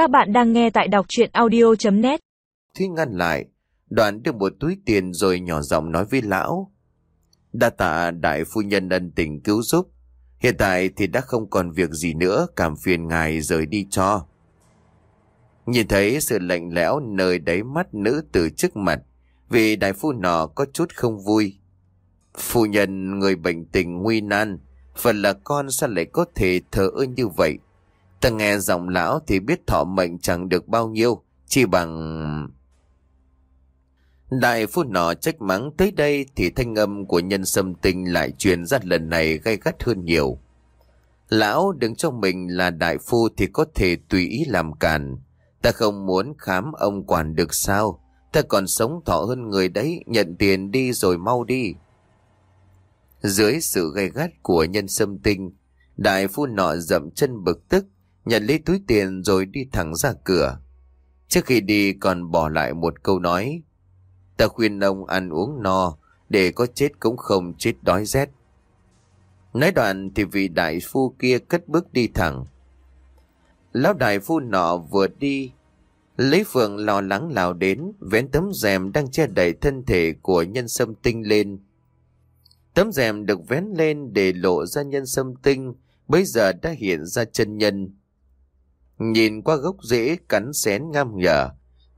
Các bạn đang nghe tại đọc chuyện audio.net Thúy ngăn lại, đoạn đưa một túi tiền rồi nhỏ giọng nói với lão. Đa tạ đại phu nhân ân tình cứu giúp. Hiện tại thì đã không còn việc gì nữa, cảm phiền ngài rời đi cho. Nhìn thấy sự lạnh lẽo nơi đáy mắt nữ từ trước mặt, vì đại phu nọ có chút không vui. Phu nhân người bệnh tình nguy nan, phần là con sao lại có thể thờ ơ như vậy. Ta nghe giọng lão thì biết thọ mệnh chẳng được bao nhiêu, chỉ bằng... Đại phu nọ trách mắng tới đây thì thanh âm của nhân sâm tinh lại truyền ra lần này gay gắt hơn nhiều. Lão đứng cho mình là đại phu thì có thể tùy ý làm cản. Ta không muốn khám ông quản được sao. Ta còn sống thọ hơn người đấy, nhận tiền đi rồi mau đi. Dưới sự gay gắt của nhân sâm tinh, đại phu nọ dậm chân bực tức, nhận lấy túi tiền rồi đi thẳng ra cửa. Trước khi đi còn bỏ lại một câu nói. Ta khuyên ông ăn uống no, để có chết cũng không chết đói rét. Nói đoạn thì vị đại phu kia cất bước đi thẳng. Lão đại phu nọ vừa đi, lấy phượng lo lắng lao đến, vén tấm rèm đang che đậy thân thể của nhân sâm tinh lên. Tấm rèm được vén lên để lộ ra nhân sâm tinh, bây giờ đã hiện ra chân nhân. Nhìn qua gốc rễ cắn xén ngam nhở,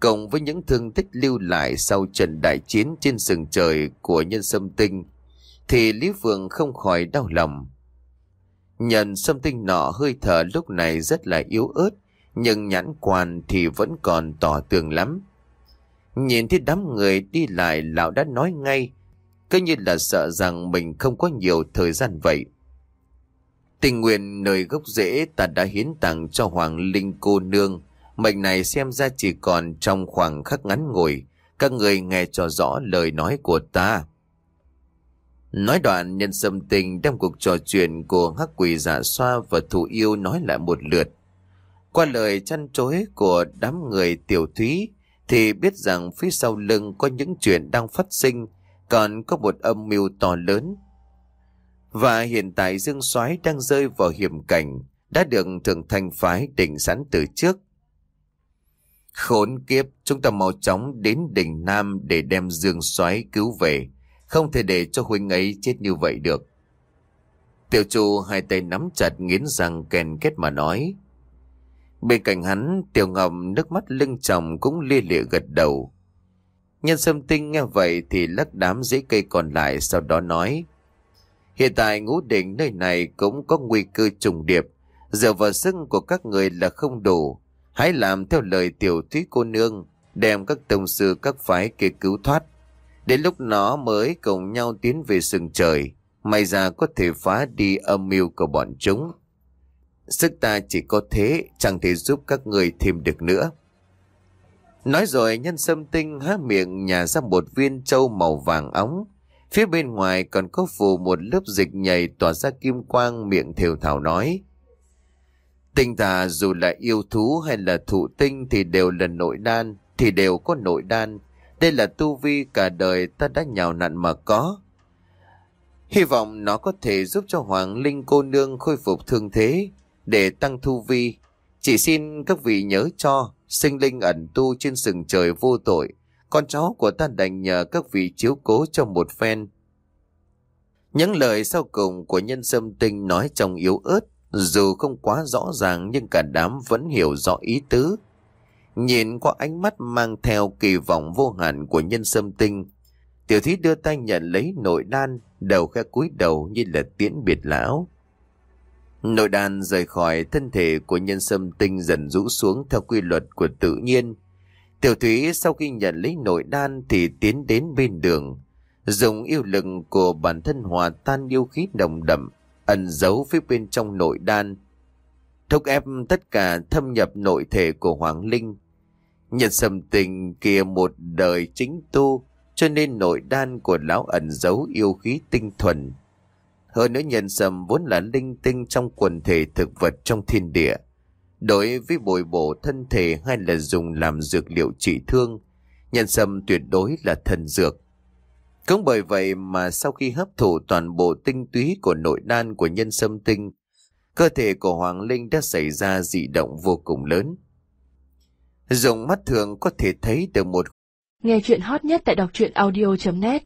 cộng với những thương tích lưu lại sau trận đại chiến trên sừng trời của nhân sâm tinh, thì Lý Phượng không khỏi đau lòng. Nhân sâm tinh nọ hơi thở lúc này rất là yếu ớt, nhưng nhãn quan thì vẫn còn tỏ tường lắm. Nhìn thấy đám người đi lại lão đã nói ngay, cứ như là sợ rằng mình không có nhiều thời gian vậy. Tình nguyện nơi gốc rễ ta đã hiến tặng cho Hoàng Linh cô nương. Mệnh này xem ra chỉ còn trong khoảng khắc ngắn ngủi. Các người nghe cho rõ lời nói của ta. Nói đoạn, nhân sâm tình đem cuộc trò chuyện của hắc quỷ giả xoa và thủ yêu nói lại một lượt. Qua lời chăn chối của đám người tiểu thúy, thì biết rằng phía sau lưng có những chuyện đang phát sinh còn có một âm mưu to lớn và hiện tại Dương Soái đang rơi vào hiểm cảnh, đã được thượng thanh phái định sẵn từ trước. Khốn kiếp, chúng ta mau chóng đến đỉnh Nam để đem Dương Soái cứu về, không thể để cho huynh ấy chết như vậy được. Tiểu Chu hai tay nắm chặt nghiến răng kèn kết mà nói. Bên cạnh hắn, Tiểu Ngọc nước mắt lưng chồng cũng lia lịa gật đầu. Nhân sâm tinh nghe vậy thì lắc đám rễ cây còn lại sau đó nói. Hiện tại ngũ đỉnh nơi này cũng có nguy cơ trùng điệp. Dựa vào sức của các người là không đủ. Hãy làm theo lời tiểu thúy cô nương, đem các tông sư các phái kia cứu thoát. Đến lúc nó mới cùng nhau tiến về sừng trời, may ra có thể phá đi âm mưu của bọn chúng. Sức ta chỉ có thế, chẳng thể giúp các người thêm được nữa. Nói rồi nhân sâm tinh há miệng nhà ra một viên trâu màu vàng óng, Phía bên ngoài còn có phủ một lớp dịch nhảy tỏa ra kim quang miệng thều thảo nói. Tinh tà dù là yêu thú hay là thụ tinh thì đều là nội đan, thì đều có nội đan. Đây là tu vi cả đời ta đã nhào nặn mà có. Hy vọng nó có thể giúp cho Hoàng Linh cô nương khôi phục thương thế để tăng thu vi. Chỉ xin các vị nhớ cho sinh linh ẩn tu trên sừng trời vô tội con cháu của ta đành nhờ các vị chiếu cố cho một phen. Những lời sau cùng của nhân sâm tinh nói trong yếu ớt, dù không quá rõ ràng nhưng cả đám vẫn hiểu rõ ý tứ. Nhìn qua ánh mắt mang theo kỳ vọng vô hạn của nhân sâm tinh, tiểu thí đưa tay nhận lấy nội đan, đầu khẽ cúi đầu như là tiễn biệt lão. Nội đan rời khỏi thân thể của nhân sâm tinh dần rũ xuống theo quy luật của tự nhiên, Tiểu thúy sau khi nhận lấy nội đan thì tiến đến bên đường, dùng yêu lực của bản thân hòa tan yêu khí đồng đậm, ẩn giấu phía bên trong nội đan. Thúc ép tất cả thâm nhập nội thể của Hoàng Linh. Nhật sầm tình kia một đời chính tu, cho nên nội đan của lão ẩn giấu yêu khí tinh thuần. Hơn nữa nhân sầm vốn là linh tinh trong quần thể thực vật trong thiên địa Đối với bồi bổ thân thể hay là dùng làm dược liệu trị thương, nhân sâm tuyệt đối là thần dược. Cũng bởi vậy mà sau khi hấp thụ toàn bộ tinh túy của nội đan của nhân sâm tinh, cơ thể của Hoàng Linh đã xảy ra dị động vô cùng lớn. Dùng mắt thường có thể thấy được một Nghe chuyện hot nhất tại đọc truyện audio.net